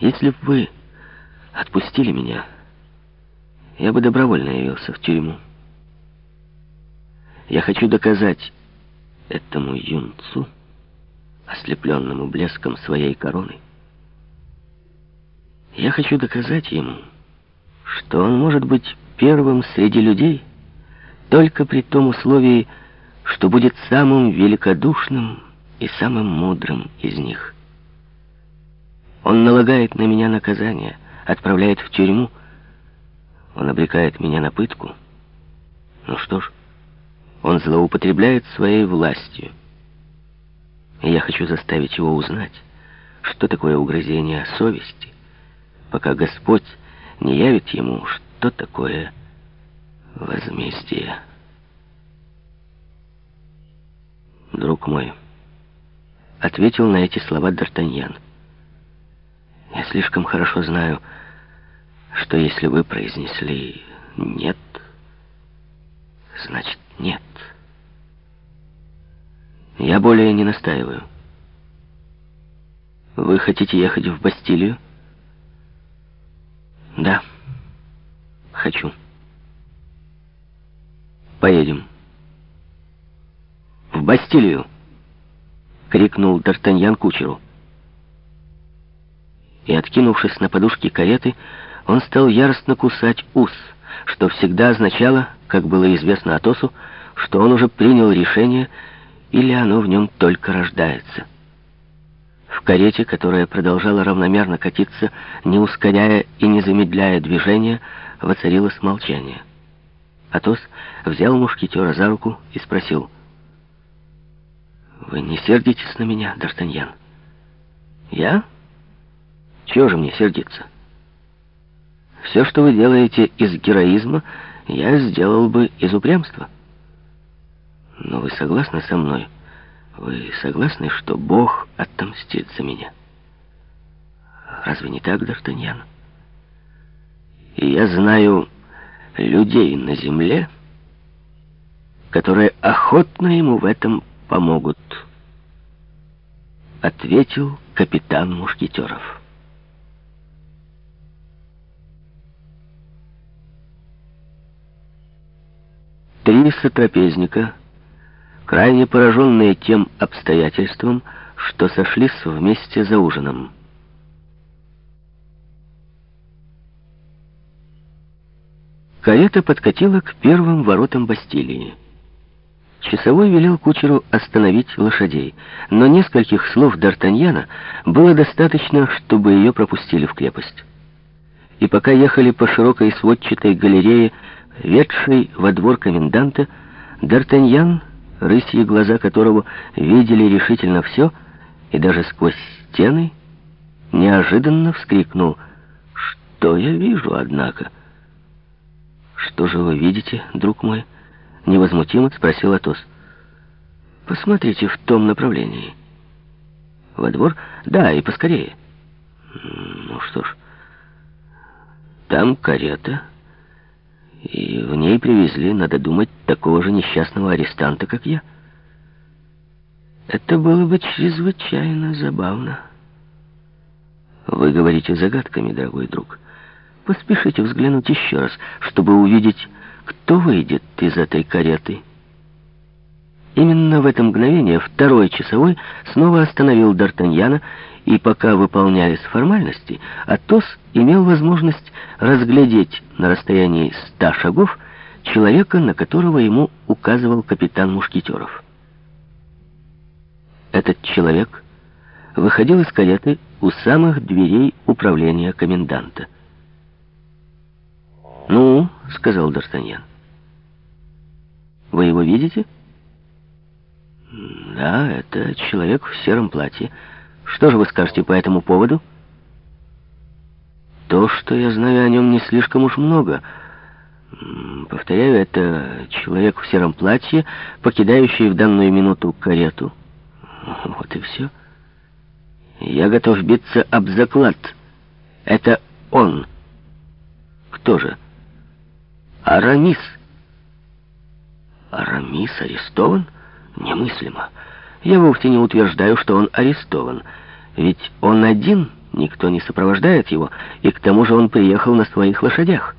Если бы вы отпустили меня, я бы добровольно явился в тюрьму. Я хочу доказать этому юнцу, ослепленному блеском своей короны, я хочу доказать ему, что он может быть первым среди людей только при том условии, что будет самым великодушным и самым мудрым из них. Он налагает на меня наказание, отправляет в тюрьму, он обрекает меня на пытку. Ну что ж, он злоупотребляет своей властью. И я хочу заставить его узнать, что такое угрызение совести, пока Господь не явит ему, что такое возмездие. Друг мой, ответил на эти слова Д'Артаньян. Слишком хорошо знаю, что если вы произнесли «нет», значит «нет». Я более не настаиваю. Вы хотите ехать в Бастилию? Да, хочу. Поедем. В Бастилию! Крикнул Д'Артаньян кучеру. И, откинувшись на подушки кареты, он стал яростно кусать ус, что всегда означало, как было известно Атосу, что он уже принял решение, или оно в нем только рождается. В карете, которая продолжала равномерно катиться, не ускоряя и не замедляя движения, воцарилось молчание. Атос взял мушкетера за руку и спросил. «Вы не сердитесь на меня, Д'Артаньян?» «Я? Чего же мне сердиться? Все, что вы делаете из героизма, я сделал бы из упрямства. Но вы согласны со мной?» Вы согласны, что Бог отомстит за меня? Разве не так, Д'Артаньян? И я знаю людей на земле, которые охотно ему в этом помогут, ответил капитан Мушкетеров. Три сотрапезника — крайне пораженные тем обстоятельством, что сошлись вместе за ужином. Карета подкатила к первым воротам Бастилии. Часовой велел кучеру остановить лошадей, но нескольких слов Д'Артаньяна было достаточно, чтобы ее пропустили в крепость. И пока ехали по широкой сводчатой галерее, ведшей во двор коменданта, Д'Артаньян рысьи глаза которого видели решительно все, и даже сквозь стены, неожиданно вскрикнул «Что я вижу, однако?» «Что же вы видите, друг мой?» — невозмутимо спросил Атос. «Посмотрите в том направлении». «Во двор? Да, и поскорее». «Ну что ж, там карета...» И в ней привезли, надо думать, такого же несчастного арестанта, как я. Это было бы чрезвычайно забавно. Вы говорите загадками, дорогой друг. Поспешите взглянуть еще раз, чтобы увидеть, кто выйдет из этой кареты. Именно в это мгновение второй часовой снова остановил Д'Артаньяна, и пока выполнялись формальности, Атос имел возможность разглядеть на расстоянии ста шагов человека, на которого ему указывал капитан Мушкетеров. Этот человек выходил из кареты у самых дверей управления коменданта. «Ну», — сказал Д'Артаньян, — «вы его видите?» «Да, это человек в сером платье. Что же вы скажете по этому поводу?» «То, что я знаю о нем, не слишком уж много. Повторяю, это человек в сером платье, покидающий в данную минуту карету. Вот и все. Я готов биться об заклад. Это он. Кто же? Арамис. Арамис арестован?» Немыслимо. Я вовсе не утверждаю, что он арестован. Ведь он один никто не сопровождает его, и к тому же он приехал на своих лошадях.